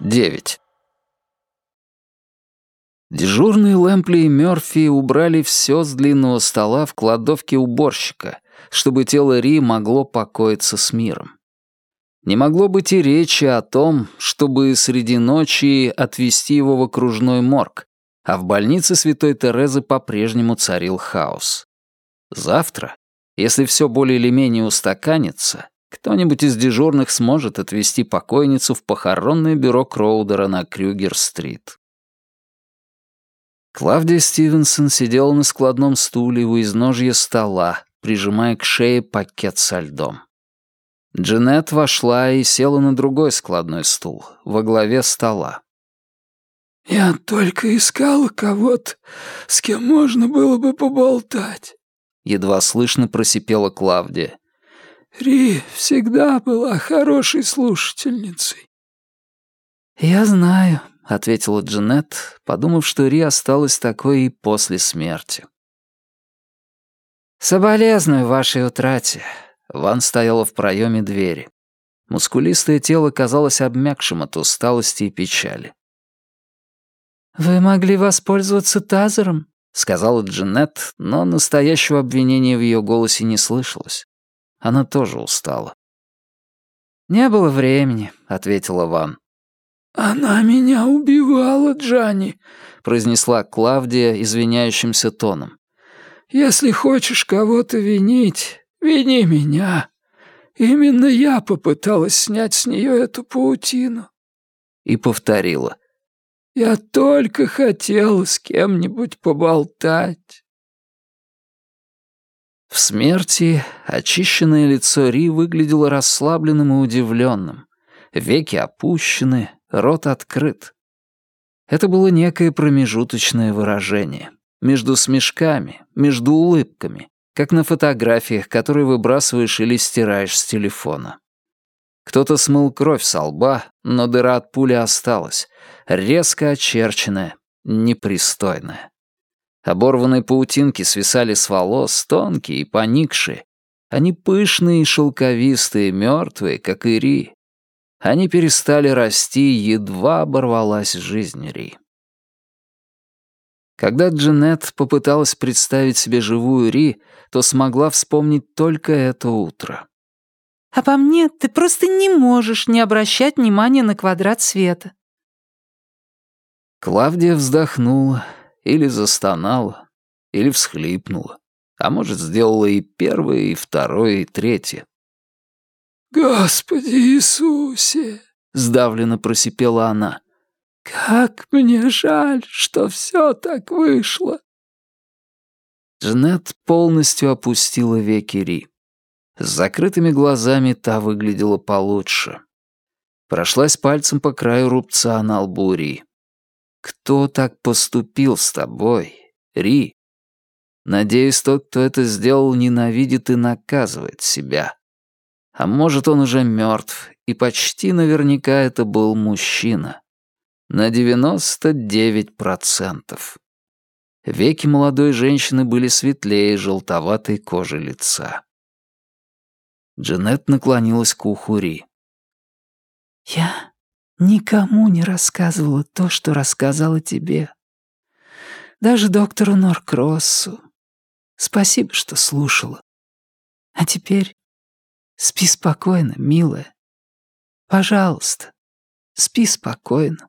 9. Дежурные Лэмпли и Мёрфи убрали все с длинного стола в кладовке уборщика, чтобы тело Ри могло покоиться с миром. Не могло быть и речи о том, чтобы среди ночи отвезти его в окружной морг, а в больнице Святой Терезы по-прежнему царил хаос. Завтра, если все более или менее устаканится, кто-нибудь из дежурных сможет отвезти покойницу в похоронное бюро Кроудера на Крюгер-стрит. Клавдия Стивенсон сидела на складном стуле у изножья стола, прижимая к шее пакет со льдом. Джанет вошла и села на другой складной стул, во главе стола. «Я только искала кого-то, с кем можно было бы поболтать», — едва слышно просипела Клавдия. Ри всегда была хорошей слушательницей». «Я знаю», — ответила Джанет, подумав, что Ри осталась такой и после смерти. «Соболезную вашей утрате». Ван стояла в проеме двери. Мускулистое тело казалось обмякшим от усталости и печали. «Вы могли воспользоваться тазером», — сказала Джанет, но настоящего обвинения в ее голосе не слышалось. Она тоже устала. «Не было времени», — ответила Ван. «Она меня убивала, Джанни», — произнесла Клавдия извиняющимся тоном. «Если хочешь кого-то винить, вини меня. Именно я попыталась снять с нее эту паутину». И повторила. «Я только хотела с кем-нибудь поболтать». В смерти очищенное лицо Ри выглядело расслабленным и удивленным. Веки опущены, рот открыт. Это было некое промежуточное выражение. Между смешками, между улыбками, как на фотографиях, которые выбрасываешь или стираешь с телефона. Кто-то смыл кровь со лба, но дыра от пули осталась, резко очерченная, непристойная. Оборванные паутинки свисали с волос, тонкие и поникшие. Они пышные и шелковистые, мертвые, как и Ри. Они перестали расти, едва оборвалась жизнь Ри. Когда Джанет попыталась представить себе живую Ри, то смогла вспомнить только это утро. «А по мне ты просто не можешь не обращать внимания на квадрат света». Клавдия вздохнула или застонала, или всхлипнула. А может, сделала и первое, и второе, и третье. «Господи Иисусе!» — сдавленно просипела она. «Как мне жаль, что все так вышло!» Джанет полностью опустила веки Ри. С закрытыми глазами та выглядела получше. Прошлась пальцем по краю рубца на лбу Ри. Кто так поступил с тобой, Ри? Надеюсь, тот, кто это сделал, ненавидит и наказывает себя. А может, он уже мертв, и почти наверняка это был мужчина. На 99%. Веки молодой женщины были светлее желтоватой кожи лица. Джанет наклонилась к уху Ри. «Я никому не рассказывала то, что рассказала тебе. Даже доктору Норкроссу. Спасибо, что слушала. А теперь спи спокойно, милая. Пожалуйста, спи спокойно.